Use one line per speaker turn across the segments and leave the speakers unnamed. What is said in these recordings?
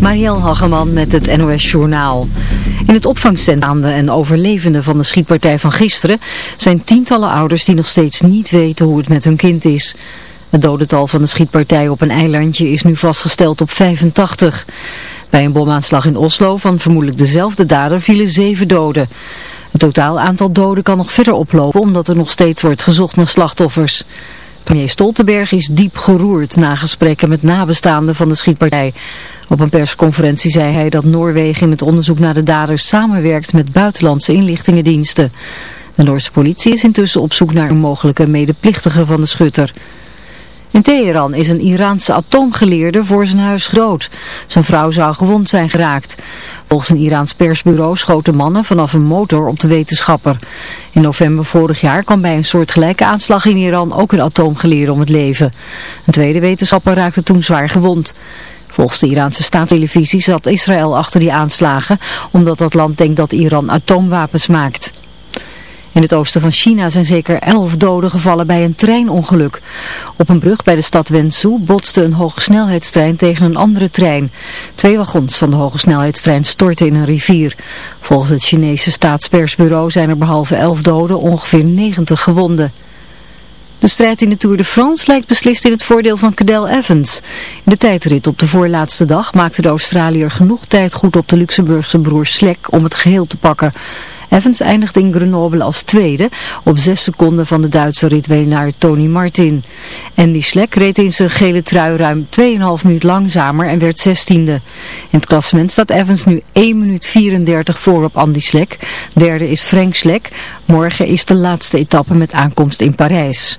Marielle Hageman met het NOS Journaal. In het opvangcentrum en overlevenden van de schietpartij van gisteren zijn tientallen ouders die nog steeds niet weten hoe het met hun kind is. Het dodental van de schietpartij op een eilandje is nu vastgesteld op 85. Bij een bomaanslag in Oslo van vermoedelijk dezelfde dader vielen zeven doden. Het totaal aantal doden kan nog verder oplopen omdat er nog steeds wordt gezocht naar slachtoffers. Premier Stoltenberg is diep geroerd na gesprekken met nabestaanden van de schietpartij. Op een persconferentie zei hij dat Noorwegen in het onderzoek naar de daders samenwerkt met buitenlandse inlichtingendiensten. De Noorse politie is intussen op zoek naar een mogelijke medeplichtige van de schutter. In Teheran is een Iraanse atoomgeleerde voor zijn huis groot. Zijn vrouw zou gewond zijn geraakt. Volgens een Iraans persbureau schoten mannen vanaf een motor op de wetenschapper. In november vorig jaar kwam bij een soortgelijke aanslag in Iran ook een atoomgeleerde om het leven. Een tweede wetenschapper raakte toen zwaar gewond. Volgens de Iraanse staatstelevisie zat Israël achter die aanslagen, omdat dat land denkt dat Iran atoomwapens maakt. In het oosten van China zijn zeker elf doden gevallen bij een treinongeluk. Op een brug bij de stad Wenzhou botste een hogesnelheidstrein tegen een andere trein. Twee wagons van de hogesnelheidstrein stortten in een rivier. Volgens het Chinese staatspersbureau zijn er behalve elf doden ongeveer 90 gewonden. De strijd in de Tour de France lijkt beslist in het voordeel van Cadel Evans. In de tijdrit op de voorlaatste dag maakte de Australiër genoeg tijd goed op de Luxemburgse broer Slek om het geheel te pakken. Evans eindigde in Grenoble als tweede, op zes seconden van de Duitse ritwenaar Tony Martin. Andy Schlek reed in zijn gele trui ruim 2,5 minuut langzamer en werd zestiende. In het klassement staat Evans nu 1 minuut 34 voor op Andy Schlek. Derde is Frank Schlek. Morgen is de laatste etappe met aankomst in Parijs.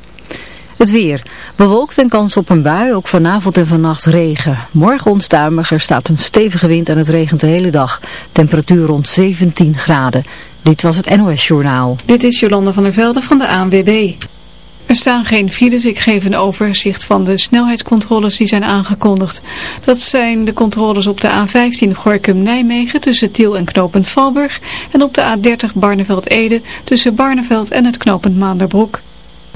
Het weer. Bewolkt en kans op een bui, ook vanavond en vannacht regen. Morgen onstuimig, er staat een stevige wind en het regent de hele dag. Temperatuur rond 17 graden. Dit was het NOS Journaal.
Dit is Jolanda van der Velde van de ANWB. Er staan geen files, ik geef een overzicht van de snelheidscontroles die zijn aangekondigd. Dat zijn de controles op de A15 Gorkum-Nijmegen tussen Tiel en knooppunt Valburg en op de A30 Barneveld-Ede tussen Barneveld en het knooppunt Maanderbroek.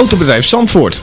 Autobedrijf Zandvoort.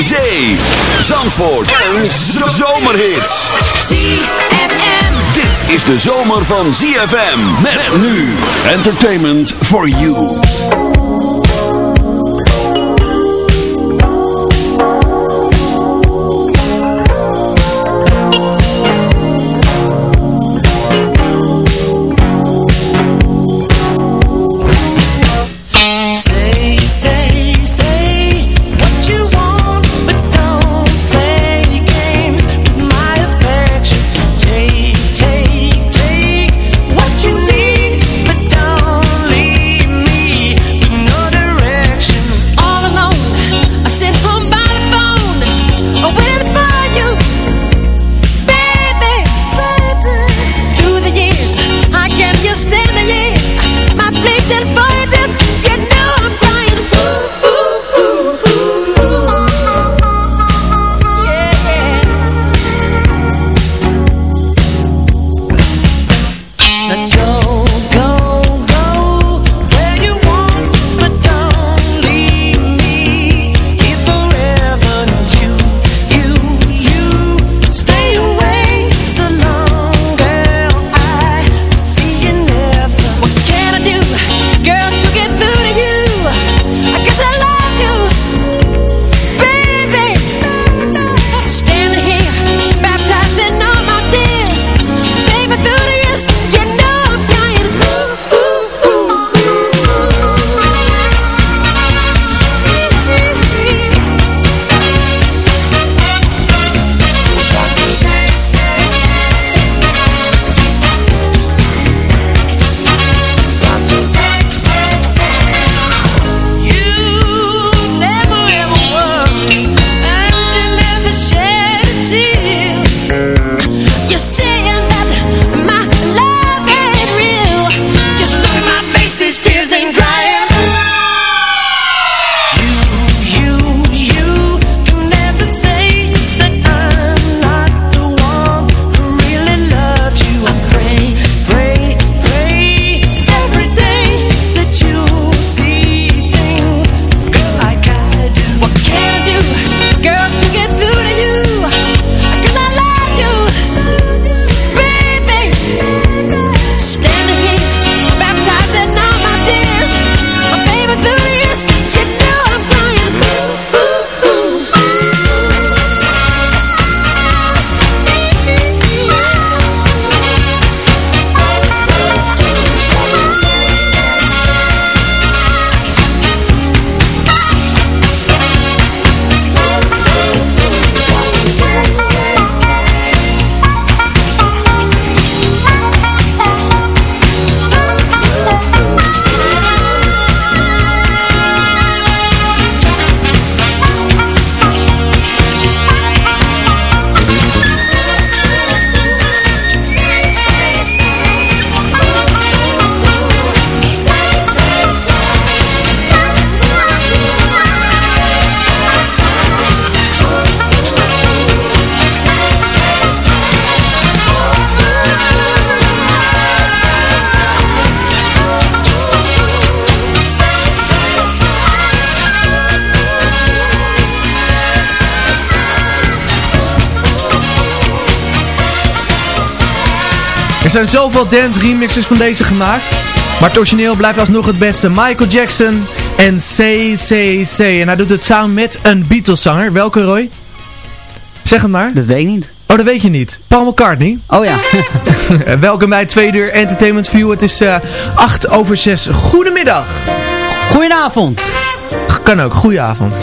Zee, Zandvoort en Zomerhits.
ZFM.
Dit is de zomer van ZFM. Met nu Entertainment for You.
Zijn zoveel dance remixes van deze gemaakt. Maar het origineel blijft alsnog het beste. Michael Jackson en CCC. En hij doet het samen met een Beatles zanger. Welke Roy? Zeg het maar.
Dat weet ik niet.
Oh, dat weet je niet. Paul McCartney.
Oh ja.
Welkom bij Tweede Uur Entertainment View. Het is uh, 8 over 6. Goedemiddag.
Goedenavond.
Kan ook. Goedenavond.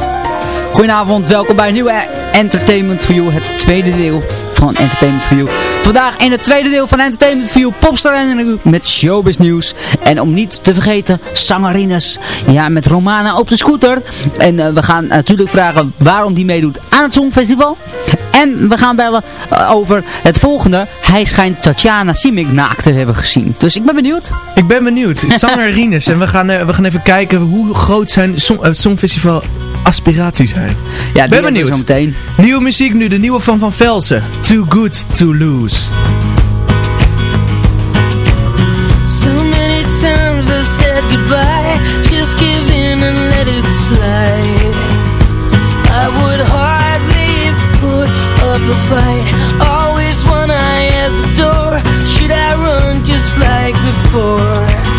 Goedenavond. Welkom bij een nieuwe Entertainment View. Het tweede deel van Entertainment View. Vandaag in het tweede deel van Entertainment View Popstar en met showbiz nieuws. En om niet te vergeten, zangerines. Ja, met Romana op de scooter. En uh, we gaan natuurlijk vragen waarom die meedoet aan het Songfestival. En we gaan bellen uh, over het volgende. Hij schijnt Tatjana Simic naakt te hebben gezien. Dus ik ben benieuwd.
Ik ben benieuwd. Zangerines. en we gaan, uh, we gaan even kijken hoe groot zijn song, het Songfestival aspiraties zijn.
Ja,
ben benieuwd.
Zo meteen.
Nieuwe muziek nu, de nieuwe van Van Velsen. Too Good To Lose.
So many times I said goodbye Just give in and let it slide I would hardly put up a fight Always one eye at the door Should I run just like before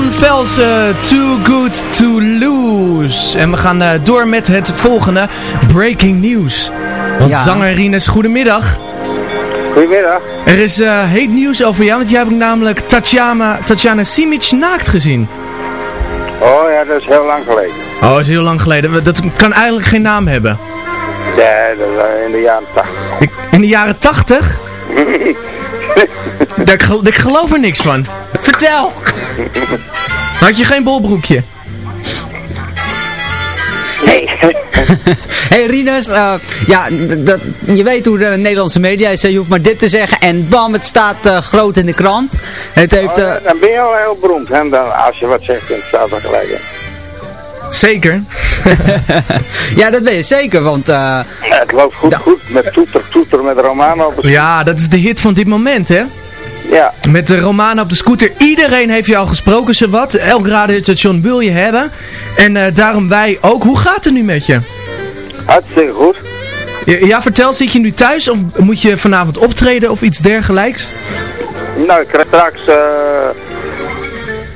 van Velsen, Too Good To Lose. En we gaan uh, door met het volgende, Breaking News. Want
Ja.
zanger Rines, goedemiddag.
Goedemiddag.
Er is uh, heet nieuws over jou, want jij hebt namelijk Tatjana, Tatjana Simic naakt gezien.
Oh ja, dat is heel lang geleden.
Oh, dat is heel lang geleden. Dat kan eigenlijk geen naam hebben.
Ja, dat was in de jaren 80.
Ik- In de jaren 80? ik, gel- ik geloof er niks van.
Vertel!
Had je geen bolbroekje?
Nee.
hey Rinus, eh, ja, dat, je weet hoe de Nederlandse media is. Je hoeft maar dit te zeggen en bam, het staat eh, groot in de krant. Het heeft... eh,
Oh, dan ben je al heel beroemd. Hè? Dan, als je wat zegt, dan staat er gelijk in.
Zeker.
ja, dat weet je zeker, want... eh,
Ja, het loopt goed, goed. Met toeter, toeter, met Romano.
Ja, dat is de hit van dit moment, hè?
Ja.
Met de Romana op de scooter. Iedereen heeft je al gesproken, ze wat. Elk radiostation wil je hebben. En eh, daarom wij ook. Hoe gaat het nu met je?
Hartstikke goed.
Ja, ja, vertel, zit je nu thuis of moet je vanavond optreden of iets dergelijks?
Nou, ik krijg straks eh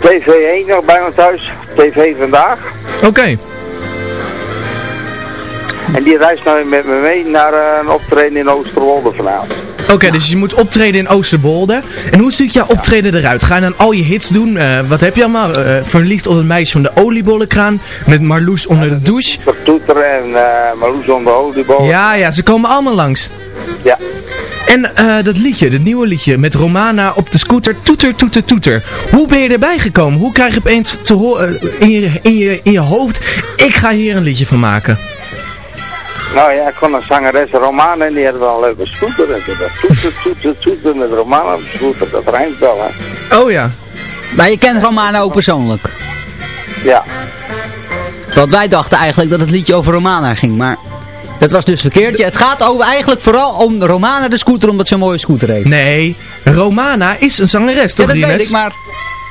TV1 nog bij me thuis. TV vandaag.
Oké.
En die reist nou met me mee naar eh, een optreden in Oosterwolde vanavond.
Oké, dus je moet optreden in Oosterbolde. En hoe ziet jouw optreden eruit? Ga je dan al je hits doen? Eh, wat heb je allemaal? Eh, verliefd op het meisje van de oliebollenkraan. Met Marloes onder de douche.
Toeter, en eh Marloes om de oliebol.
Ja, ja, ze komen allemaal langs.
Ja.
En dat liedje, dat nieuwe liedje met Romana op de scooter, toeter, toeter, toeter. Hoe ben je erbij gekomen? Hoe krijg je opeens te horen in, je, in, je, in je hoofd, ik ga hier een liedje van maken?
Nou ja, ik kon een zangeres Romana en die had wel een leuke scooter. En toen toeter, toeter, toeter met Romana op de scooter. Dat rijmt wel, hè.
Oh ja.
maar je kent Romana ook persoonlijk.
Ja.
Want wij dachten eigenlijk dat het liedje over Romana ging, maar... Dat was dus verkeerd. Ja, het gaat over eigenlijk vooral om Romana de scooter, omdat ze een mooie scooter heeft.
Nee, Romana is een zangeres,
Ja,
toch
dat weet ik, maar...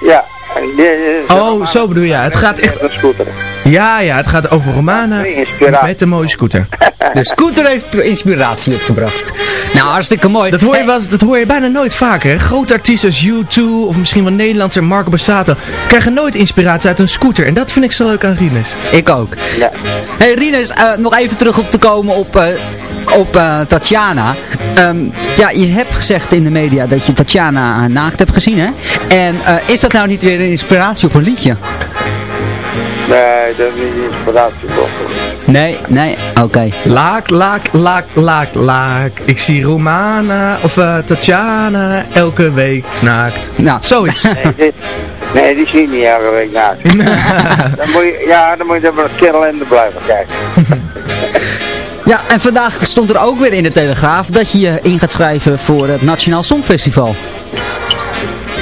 Ja. En die- die-
Oh, zo bedoel je. Het gaat echt...
Een scooter.
Ja, ja, het gaat over Romana met een mooie scooter.
De scooter heeft inspiratie opgebracht. Nou, hartstikke mooi.
Dat hoor je, dat hoor je bijna nooit vaker. hè? Grote artiesten als U2 of misschien wel Nederlandse Marco Borsato krijgen nooit inspiratie uit een scooter. En dat vind ik zo leuk aan Rinus.
Ik ook.
Ja.
Hey Rinus, eh, nog even terug op te komen op, eh, op eh, Tatjana. Ehm, ja, je hebt gezegd in de media dat je Tatjana naakt hebt gezien, hè? En eh, is dat nou niet weer een inspiratie op een liedje?
Nee, dat is niet inspiratie toch.
Nee, nee, oké.
Laak, laak, laak, laak, laak. Ik zie Romana of eh, Tatjana elke week naakt.
Nou,
Zoiets.
Nee, dit, nee, die zie je niet elke week naakt. dan moet je, ja, dan moet je naar Kerel en de blijven kijken.
Ja, en vandaag stond er ook weer in de Telegraaf dat je je in gaat schrijven voor het Nationaal Songfestival.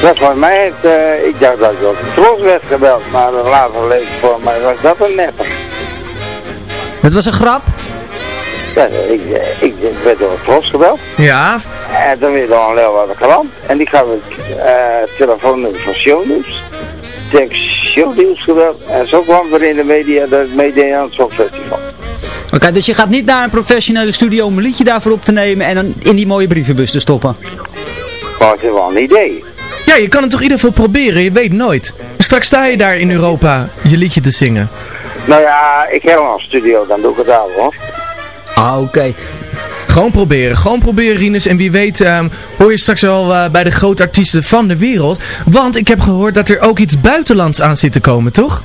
Dat voor mij heeft, eh, ik dacht dat ik op de tros werd gebeld, maar later leek voor mij was dat een nepper.
Dat was een grap.
Ja, ik, eh, ik werd door de tros gebeld.
Ja,
En dan weer door een Leeuwarden krant. En die gaan we uh, telefoonnummer van Shownieuws. Denk Shownieuws gebeld. En zo kwam er in de media dat ik meedeed aan het Songfestival.
Oké, dus je gaat niet naar een professionele studio om een liedje daarvoor op te nemen en dan in die mooie brievenbus te stoppen.
Het is wel een idee.
Ja, je kan het toch in ieder geval proberen. Je weet nooit. Straks sta je daar in Europa je liedje te zingen.
Nou ja, ik heb al een studio, dan doe ik het daar hoor.
Ah, oké.
Gewoon proberen, gewoon proberen Rinus. En wie weet ehm, hoor je straks wel eh, bij de grote artiesten van de wereld. Want ik heb gehoord dat er ook iets buitenlands aan zit te komen, toch?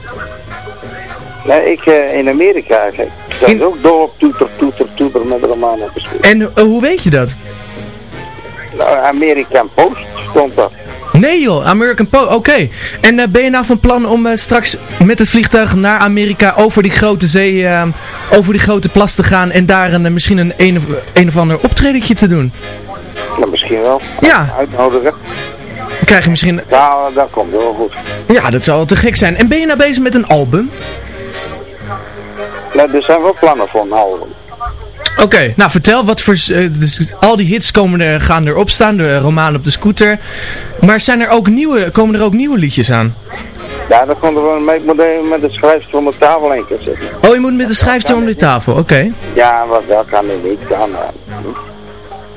Nee, ik eh, in Amerika, kijk. Dat is
In-
ook door op toeter, toeter, toeter met Roman op de school.
En eh, hoe weet je dat?
Nou, American Post stond dat.
Nee joh, American Post, oké. En eh, ben je nou van plan om eh, straks met het vliegtuig naar Amerika over die grote zee, ehm, over die grote plas te gaan en daar een, eh, misschien een, een, of, een of ander optredentje te doen?
Nou, misschien wel.
Ja,
Uitnodigen.
dan krijg je misschien...
Nou, dat komt wel goed.
Ja, dat zou wel te gek zijn. En ben je nou bezig met een album?
Nou, er zijn wel plannen voor een album.
Oké, nou vertel, wat voor, eh, dus al die hits komen er, gaan erop staan, de roman op de scooter. Maar zijn er ook nieuwe, komen er ook nieuwe liedjes aan?
Ja, dan er wel moet even met de schrijfster om de tafel heen kunnen zitten.
Oh, je moet met de schrijfster om de tafel, oké.
Ja, wat dat kan er niet. Eh,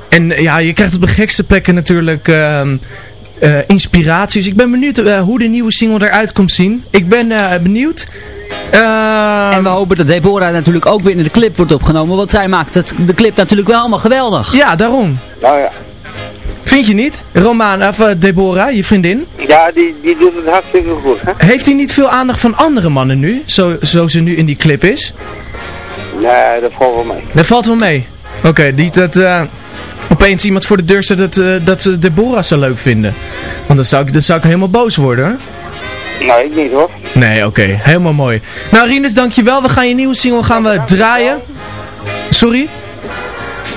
En eh, ja, je krijgt op de gekste plekken natuurlijk ehm, eh, inspiraties. Ik ben benieuwd hoe de nieuwe single eruit komt zien. Ik ben eh, benieuwd. Ehm,
En we hopen dat Deborah natuurlijk ook weer in de clip wordt opgenomen, want zij maakt het, de clip natuurlijk wel allemaal geweldig.
Ja, daarom.
nou ja.
Vind je niet? Romaan, of eh, Deborah, je vriendin.
Ja, die, die doet het hartstikke goed, hè?
Heeft hij niet veel aandacht van andere mannen nu? Zo, zo ze nu in die clip is?
Nee, dat valt wel mee.
Dat valt wel mee. Oké, die dat... eh, opeens iemand voor de deur zet dat, eh, dat ze Deborah zo leuk vinden. Want dan zou ik, dan zou ik helemaal boos worden hoor.
Nee, ik niet hoor.
Nee, oké. Helemaal mooi. Nou Rinus, dankjewel. We gaan je nieuwe single gaan we draaien. Sorry?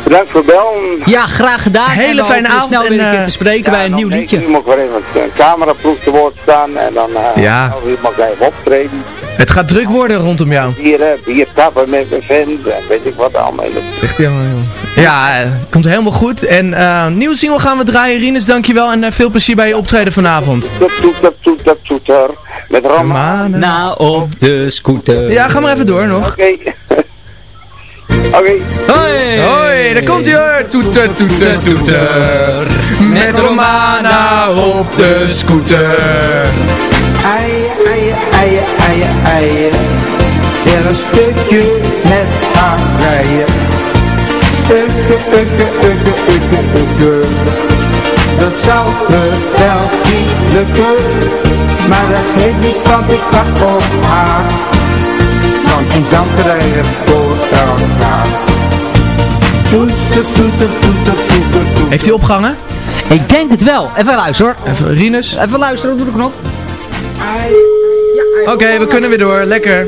Bedankt voor bellen.
Ja, graag gedaan.
Hele fijne
we snel
avond
weer
en,
een keer
eh,
te spreken bij een nieuw liedje.
Ik weer even een cameraploeg te woord staan en dan uh,
Ja.
mag ik even optreden.
Het gaat druk worden rondom jou.
Hier, uh, bier tappen met mijn vent en weet ik wat allemaal.
Zegt hij allemaal, joh. Ja, eh, komt helemaal goed. En eh nieuwe single gaan we draaien. Rinus, dankjewel. En eh, veel plezier bij je optreden vanavond.
Toet, toet, toet, toet, toeter. Met Roman.
Manen.
Nou, op de scooter.
Ja, ga maar even door nog.
Oké. Oké.
Hoi!
Hoi, daar komt hij hoor. Toeter, toeter, toeter. Met Romana op de scooter.
Eien, eien, eien, eien, eien. Weer een stukje met haar rijden. Ukke, ukke, ukke, ukke, ukke. Dat zou me wel niet lukken. Maar dat geeft niet, want ik wacht op haar. Want in Zandrijden voor elkaar. Toeter, toeter, toeter, toeter, toeter.
Heeft hij opgehangen?
Ik denk het wel. Even luisteren hoor.
Even, Rinus.
Even luisteren, doe de knop.
Oké, we kunnen weer door. Lekker.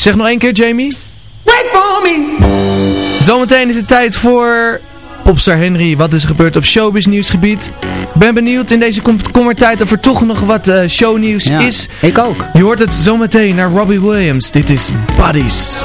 Zeg nog één keer, Jamie.
wait for me.
Zometeen is het tijd voor Popstar Henry. Wat is er gebeurd op showbiz nieuwsgebied? Ben benieuwd in deze komkommertijd of er toch nog wat eh, shownieuws
Ja,
is.
ik ook.
Je hoort het zometeen naar Robbie Williams. Dit is Buddies.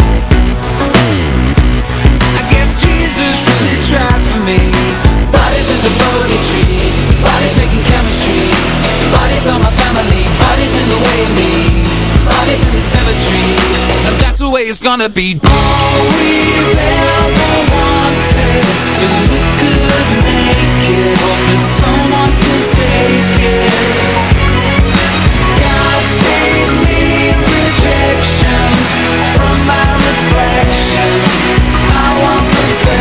Jesus really tried for me. Bodies in the bogey tree, bodies making chemistry. Bodies on my family, bodies in the way of me. Bodies in the cemetery, and that's the way it's gonna be. All we ever wanted is to look good naked. Hope that someone can take it. God save me rejection from my reflection.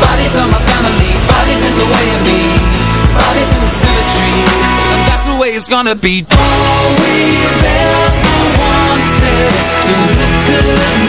Bodies on my family, bodies in the way of me Bodies in the cemetery, and that's the way it's gonna be All we've ever wanted is to look good.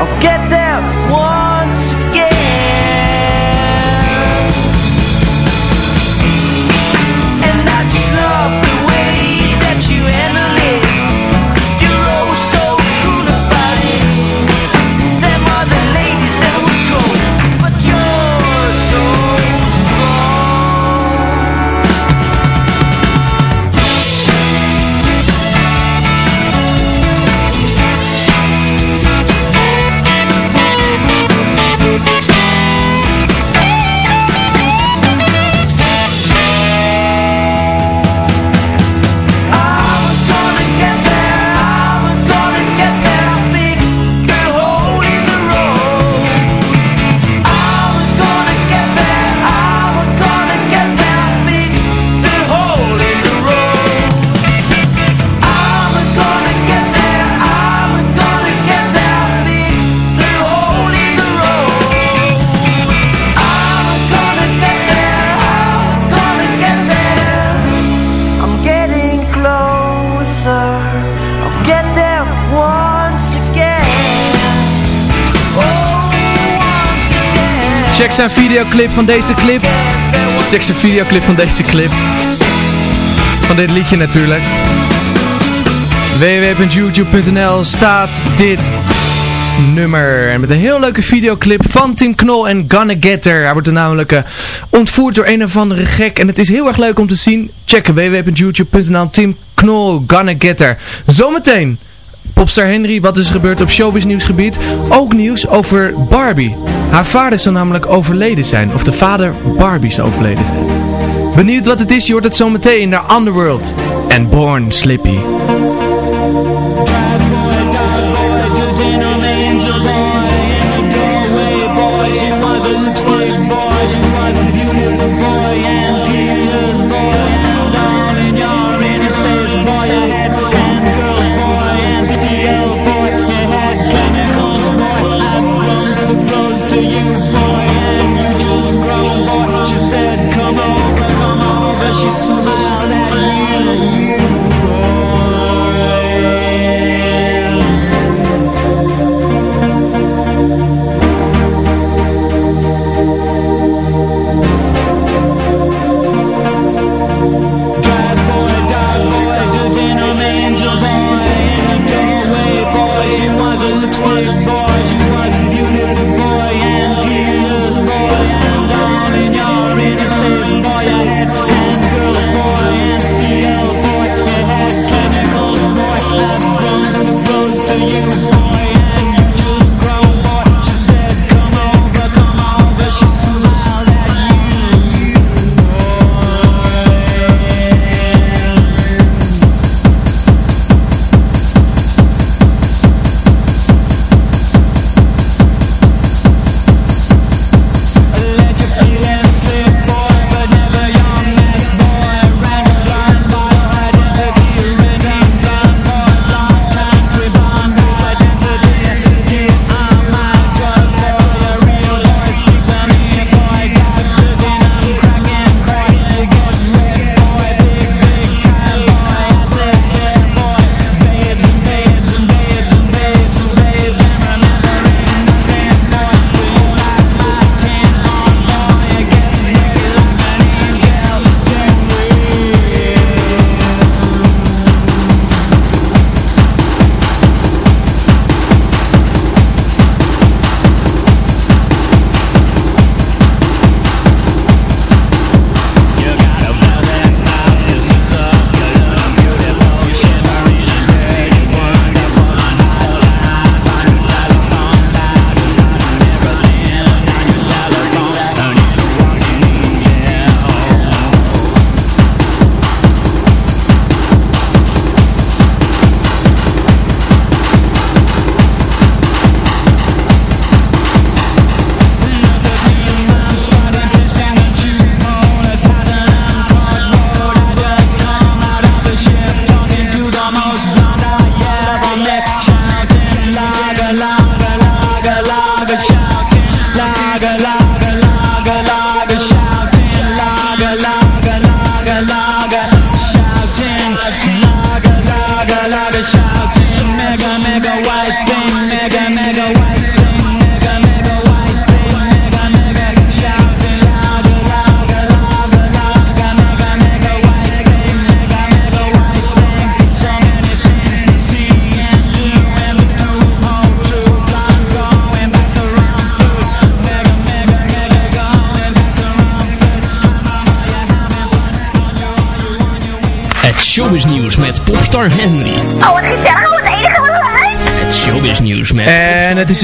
I'll get there.
Check zijn videoclip van deze clip. Check zijn videoclip van deze clip. Van dit liedje natuurlijk. www.youtube.nl staat dit nummer. En met een heel leuke videoclip van Tim Knol en Gonna Get There. Hij wordt er namelijk eh, ontvoerd door een of andere gek. En het is heel erg leuk om te zien. Checken www.youtube.nl Tim Knol, Gonna Get There. Zometeen Popstar Henry, wat is er gebeurd op showbiz nieuwsgebied? Ook nieuws over Barbie. Haar vader zou namelijk overleden zijn. Of de vader Barbie zou overleden zijn. Benieuwd wat het is, je hoort het zometeen naar Underworld. En Born Slippy.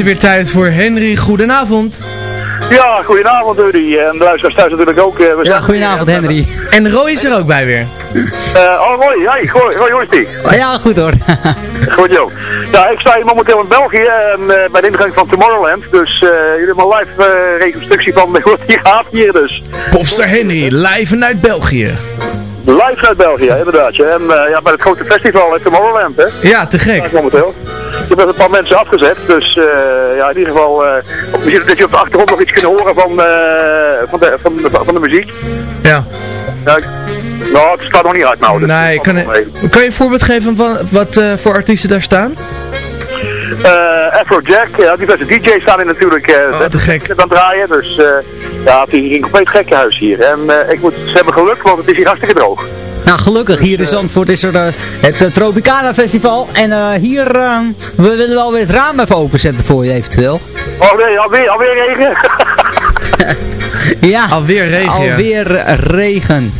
Het
is er weer tijd voor Henry. Goedenavond.
Ja, goedenavond Rudy. En de luisteraars thuis natuurlijk ook. eh, We
Ja, goedenavond Henry.
En Roy is er ook bij weer.
Eh, oh, Roy. Hey, Roy, Roy, hoe is die?
Oh, ja, goed hoor.
Goed, joh. Ja, ik sta hier momenteel in België en, eh, bij de ingang van Tomorrowland. Dus eh, jullie hebben een live eh, reconstructie van hoe het hier gaat hier dus.
Popstar Henry, live vanuit België.
Live uit België, inderdaad. ja. En eh, ja, bij het grote festival in Tomorrowland, hè.
Ja, te gek.
Ja, momenteel. Ik heb een paar mensen afgezet, dus eh, ja, in ieder geval, eh, dat je op de achtergrond nog iets kunt horen van, eh, van, de, van, de, van de muziek.
Ja.
Ja, Nou, het staat nog niet uit nou. dus
Nee, kan,
mee.
kan je een voorbeeld geven van wat voor artiesten daar staan?
Eh, Afrojack, ja, diverse DJ's staan er natuurlijk
Oh, te gek.
aan het draaien. Dus ja, het is hier een compleet gekkenhuis hier. En ik moet, ze hebben geluk, want het is hier hartstikke droog.
Nou, gelukkig. Hier in Zandvoort is er eh, het uh, Tropicana Festival. En eh, hier, eh, we willen wel weer het raam even openzetten voor je eventueel.
Oh nee, alweer, alweer regen.
Ja,
Alweer regen, ja.
alweer eh, regen.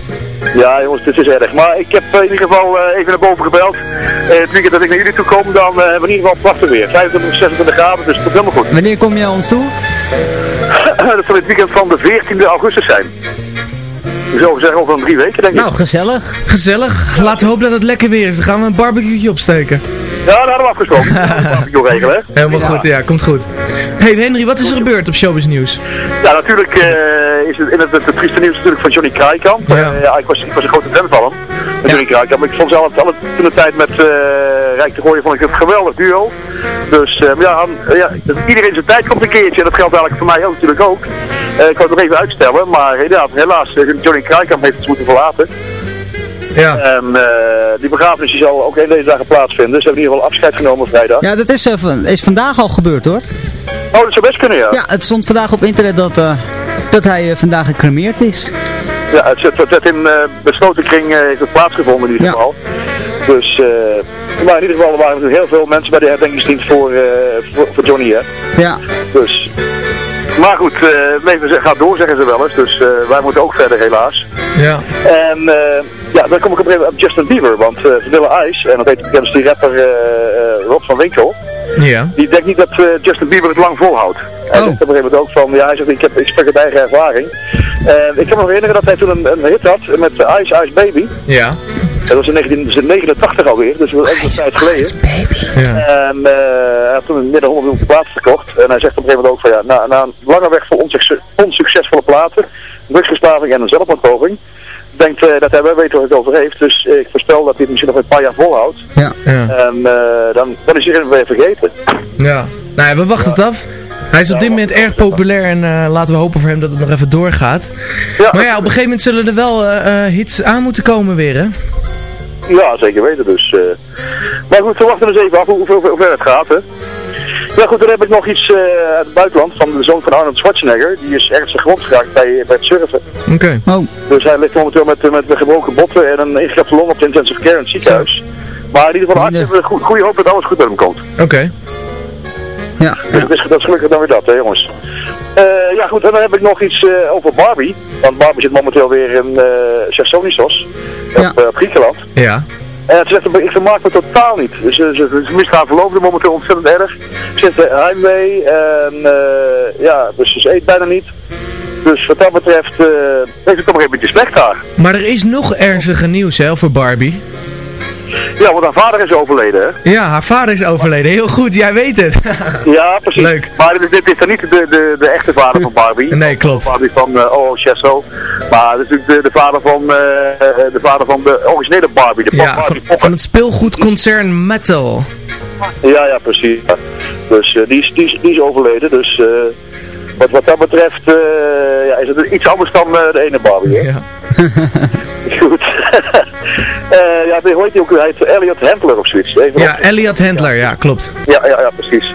ja jongens, dit is erg. Maar ik heb eh, in ieder geval eh, even naar boven gebeld. Eh, het weekend dat ik naar jullie toe kom, dan eh, hebben we in ieder geval prachtig weer. 25, 26 graden, dus het komt helemaal goed.
Wanneer kom je naar ons toe?
dat zal het weekend van de 14e augustus zijn. Zou zeggen over drie weken denk ik.
Nou, gezellig.
Gezellig. Laten we hopen dat het lekker weer is. Dan gaan we een barbecue opsteken.
Ja, dat hadden we afgesproken. Barbecue regelen?
Helemaal goed, ja, komt goed. Hey Henry, wat is er gebeurd op Showbiz News?
Ja, natuurlijk eh, is het in het, het, het trieste nieuws natuurlijk van Johnny Kraaikamp.
Ja.
Eh, ja, ik, was, ik was een grote fan van hem. Met Johnny Kraaikamp. Ik vond zelf altijd toen de tijd met eh Rijk de Gooien vond ik het een geweldig duo. Dus eh, maar ja, aan- ja, iedereen zijn tijd komt een keertje. En dat geldt eigenlijk voor mij ook natuurlijk ook. Eh, ik wou het nog even uitstellen. Maar inderdaad, helaas, eh, Johnny Kraaikamp heeft het moeten verlaten.
Ja.
En eh, die begrafenis die zal ook in deze dagen plaatsvinden. Ze hebben in ieder geval afscheid genomen vrijdag.
Ja, dat is, eh, is vandaag al gebeurd hoor.
Oh, dat zou best kunnen, ja.
Ja, het stond vandaag op internet dat, eh, dat hij eh, vandaag gecremeerd is.
Ja, het, het, het, het in eh, besloten kring eh, heeft het plaatsgevonden in ieder
Ja.
geval. Dus, eh, maar in ieder geval waren er heel veel mensen bij de herdenkingsdienst voor, eh, voor, voor Johnny, hè.
Ja.
Dus, maar goed, eh het leven ze- gaat door, zeggen ze wel eens. Dus eh, wij moeten ook verder, helaas.
Ja.
En eh, ja, dan kom ik op een gegeven moment op Justin Bieber. Want eh Vanilla Ice, en dat heet bekend die rapper eh, eh, Rob van Winkel.
Ja.
Die denkt niet dat eh, Justin Bieber het lang volhoudt. Hij
Oh.
zegt op een gegeven moment ook van, ja, hij zegt, ik, heb, ik spreek uit eigen ervaring. En ik kan me herinneren dat hij toen een, een hit had met eh, Ice Ice Baby.
Ja.
Dat was in 1989 alweer, dus dat is een tijd geleden.
Ja.
En eh, hij had toen een midden 100 miljoen platen verkocht. En hij zegt op een gegeven moment ook van ja, na, na een lange weg voor onsucces, onsuccesvolle platen, drugsverslaving en een zelfmoordpoging, denkt eh, dat hij wel weet waar het over heeft. Dus ik voorspel dat hij het misschien nog een paar jaar volhoudt.
Ja.
Ja.
En eh, dan, dan is iedereen weer vergeten.
Ja. Nou ja, we wachten het af. Hij is op dit moment erg populair en eh, laten we hopen voor hem dat het nog even doorgaat.
Ja,
Maar ja, op een gegeven moment zullen er wel hits aan moeten komen weer, hè?
Ja, zeker weten dus. eh. Maar goed, we wachten dus even af hoe, hoe, hoe ver het gaat. Hè. Ja goed, dan heb ik nog iets eh, uit het buitenland van de zoon van Arnold Schwarzenegger. Die is ergens gewond geraakt bij, bij het surfen.
Oké.
Oh,
Dus hij ligt momenteel met, met gebroken botten en een ingekapte long op de intensive care in het ziekenhuis. Maar in ieder geval,
Ja.
hartstikke goed, goede hoop dat alles goed met hem komt.
Oké.
ja.
Dus dat, is, dat is gelukkig dan weer dat, hè jongens. Eh, ja goed, en dan heb ik nog iets eh, over Barbie. Want Barbie zit momenteel weer in
Ja.
op, op Griekenland.
Ja.
En ze zegt, ik vermaak me totaal niet. Dus ze, ze, ze mist haar verloofde momenteel ontzettend erg. Ze heeft eh, heimwee en eh, ja, dus ze eet bijna niet. Dus wat dat betreft heeft het toch nog een beetje slecht daar.
Maar er is nog ernstiger nieuws, hè, voor Barbie.
Ja, want haar vader is overleden, hè?
Ja, haar vader is overleden. Heel goed, jij weet het.
Ja, precies.
Leuk.
Maar dit, dit is dan niet de, de, de echte vader van Barbie.
Nee, klopt.
Barbie van uh, Oh Chesso. Maar het is natuurlijk de, de vader van eh, de vader van de originele Barbie, de
Ja,
Barbie
van, van het speelgoedconcern Metal.
Ja, ja, precies. Dus eh, die, is, die, is, die is overleden. Dus wat, wat dat betreft ja, is het iets anders dan de ene Barbie. Hè?
Ja.
Goed. Eh ja, hoe heet die ook? Hij heet Elliot Handler of zoiets. Even
Ja, Elliot Handler, ja, klopt.
Ja, ja, ja, precies.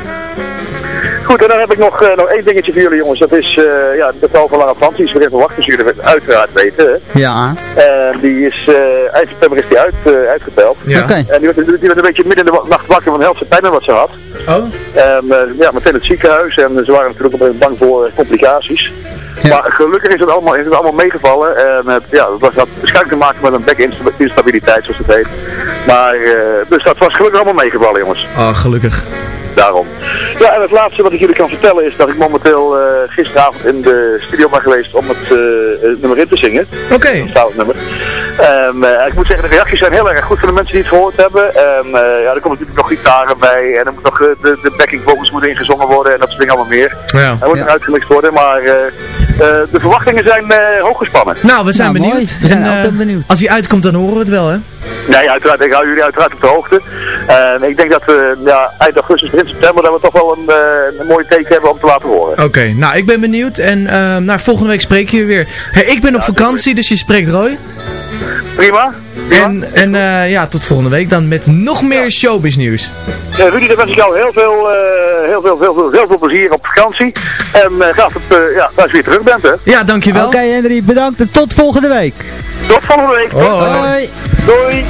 Goed, en dan heb ik nog, eh, nog één dingetje voor jullie jongens. Dat is uh, ja, de betal van Lange Frans. Die is weer even wachten, jullie uiteraard weten. Hè?
Ja.
En die is, uh, eind september is die uit, uh, uitgeteld.
Ja.
Oké.
En die werd, die werd een beetje midden in de nacht wakker van de helse pijn wat ze had.
Oh?
En uh, ja, meteen het ziekenhuis. En ze waren natuurlijk op een bang voor complicaties.
Ja.
Maar gelukkig is het allemaal, is het allemaal meegevallen. En uh, ja, dat had waarschijnlijk te maken met een bekinstabiliteit, zoals het heet. Maar, uh, dus dat was gelukkig allemaal meegevallen, jongens.
Oh, gelukkig.
Daarom. Ja, en het laatste wat ik jullie kan vertellen is dat ik momenteel uh, gisteravond in de studio ben geweest om het, uh, het nummer in te zingen.
Oké. Okay.
Het nummer. Um, uh, ik moet zeggen, de reacties zijn heel erg goed van de mensen die het gehoord hebben. En ja, er komen natuurlijk nog gitaren bij en er moet nog de, de backing vocals moeten ingezongen worden en dat soort dingen allemaal meer.
Ja.
Er moet
ja.
nog uitgelicht worden, maar de verwachtingen zijn hoog gespannen.
Nou, we zijn
nou,
benieuwd.
We zijn
en,
benieuwd.
Als hij uitkomt, dan horen we het wel, hè?
Nee, uiteraard. Ik hou jullie uiteraard op de hoogte. En ik denk dat we ja, eind augustus, begin september, dat we toch wel een, uh, een mooie teken hebben om te laten horen.
Oké, okay, nou ik ben benieuwd en uh, nou, volgende week spreek je weer. Hey, ik ben op ja, vakantie, dus je spreekt Roy.
Prima.
En, eh, ja, tot volgende week dan met nog meer showbiz nieuws.
Uh, eh, Rudy, dan wens ik jou heel veel, eh, heel, veel, heel, veel, heel veel plezier op vakantie. En uh, graag op, ja, je weer terug bent. Hè.
Ja, dankjewel.
Oké Henry, bedankt en tot volgende week.
Tot volgende week. Doei.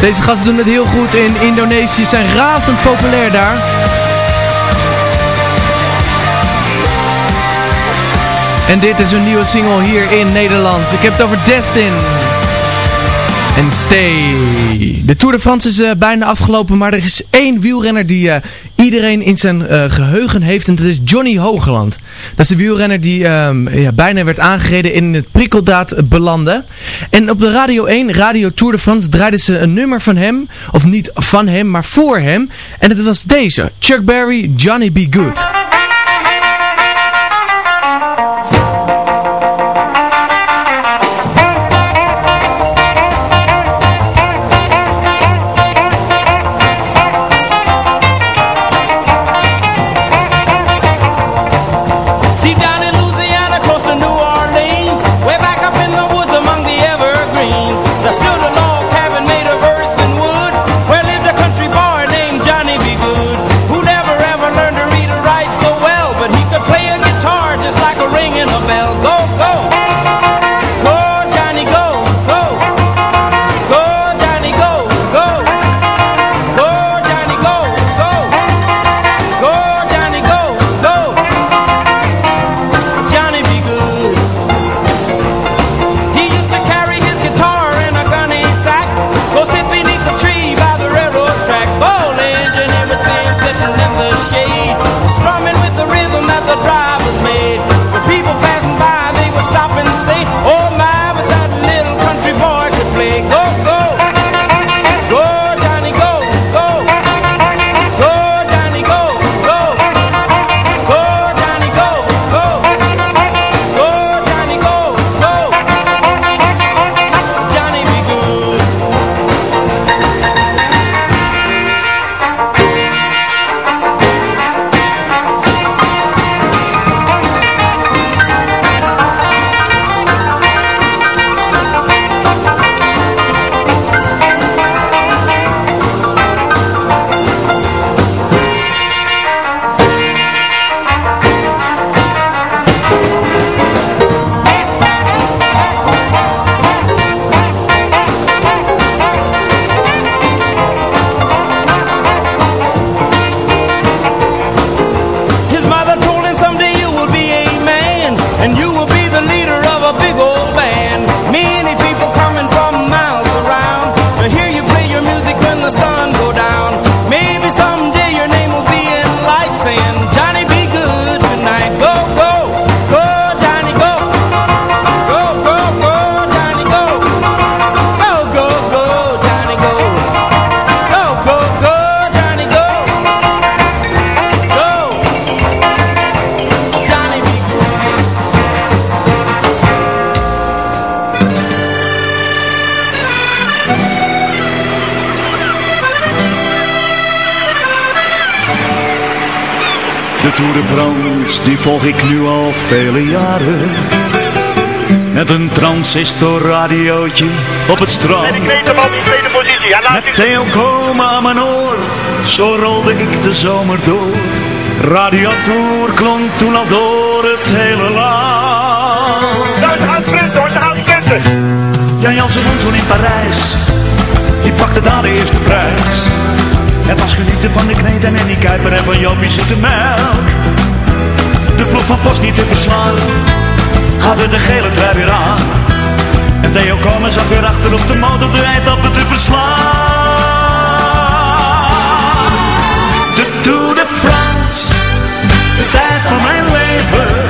Deze gasten doen het heel goed in Indonesië, zijn razend populair daar. En dit is een nieuwe single hier in Nederland. Ik heb het over Destin. En Stay. De Tour de France is eh, bijna afgelopen, maar er is één wielrenner die eh, iedereen in zijn eh, geheugen heeft. En dat is Johnny Hogeland. Dat is de wielrenner die ehm, ja, bijna werd aangereden in het prikkeldaad belanden. En op de Radio 1, Radio Tour de France, draaiden ze een nummer van hem. Of niet van hem, maar voor hem. En dat was deze. Chuck Berry, Johnny Be Good.
Transistorradiootje op het strand.
En ik weet hem op de tweede positie. Ja, laat
Met Theo Koma aan mijn oor, zo rolde ik de zomer door. Radio Tour klonk toen al door het hele land.
Daar gaat sprinten hoor, daar gaat.
Jan Jansen woont toen in Parijs, die pakte daar de eerste prijs. Het was genieten van de kneden en die kuiper en van Jopie zoete melk. De ploeg van Post niet te verslaan, hadden de gele trui weer aan. Theo Komen zat weer achter op de motor de eindappen te verslaan. De Tour de France, de tijd van mijn leven.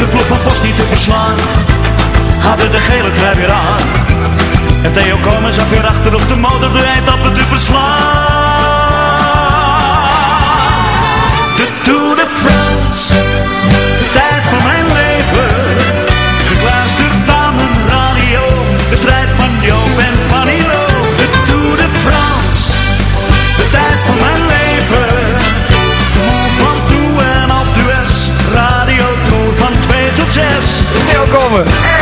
De ploeg van Post niet te verslaan, hadden de gele trui weer aan. En Theo Komen zat weer achter op de motor de eindappen te verslaan. De Tour de France, de tijd van mijn leven. Gekluisterd aan mijn radio, de strijd van Joop en
Komen.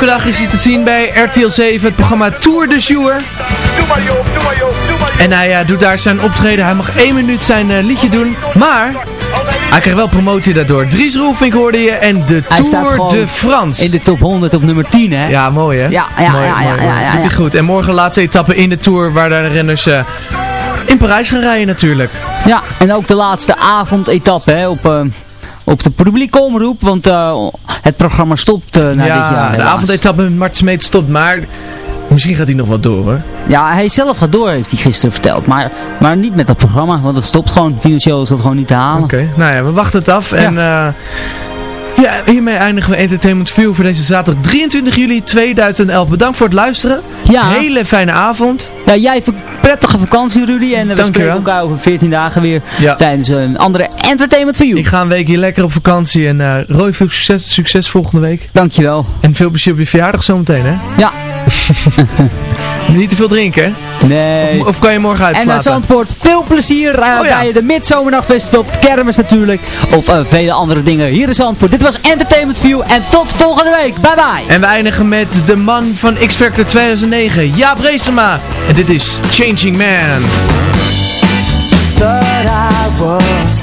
Elke dag is hij te zien bij RTL 7, het programma Tour de Jour. En hij eh, doet daar zijn optreden. Hij mag één minuut zijn eh, liedje doen. Maar hij krijgt wel promotie daardoor. Dries Roelvink hoorde je en de
Hij
Tour de France.
In de top 100 op nummer 10, hè?
Ja, mooi hè?
Ja, ja,
mooi,
ja,
mooi,
ja,
mooi.
ja, ja,
Doet hij
ja.
goed. En morgen laatste etappe in de Tour waar de renners eh, in Parijs gaan rijden natuurlijk.
Ja, en ook de laatste avondetappe, hè, op... eh, op de publieke omroep, want het programma stopt eh na dit jaar.
ja, de avondetappe met Mart Smeet stopt, maar misschien gaat hij nog wat door hoor.
Ja, hij zelf gaat door, heeft hij gisteren verteld. Maar, maar niet met dat programma, want het stopt gewoon. Financieel is dat gewoon niet te halen.
Oké, nou ja, we wachten het af. En eh, ja, hiermee eindigen we Entertainment View voor deze zaterdag 23 juli 2011. Bedankt voor het luisteren.
Ja.
Hele fijne avond.
Ja, jij een prettige vakantie, Rudy. En we
Dank
spreken elkaar over 14 dagen weer
Ja.
tijdens een andere Entertainment You.
Ik ga een week hier lekker op vakantie. En eh Roy, veel succes, succes volgende week.
Dankjewel.
En veel plezier op je verjaardag zometeen, hè?
Ja.
Niet te veel drinken, hè?
Nee.
Of, of kan je morgen
En
uitslapen?
naar Zandvoort, veel plezier eh,
Oh ja.
bij de Midzomernachtfestival, op kermis natuurlijk. Of eh, vele andere dingen hier in Zandvoort. Dit was Entertainment View en tot volgende week. Bye bye.
En we eindigen met de man van X Factor 2009, Jaap Reesema. En dit is Changing Man.
Thought I was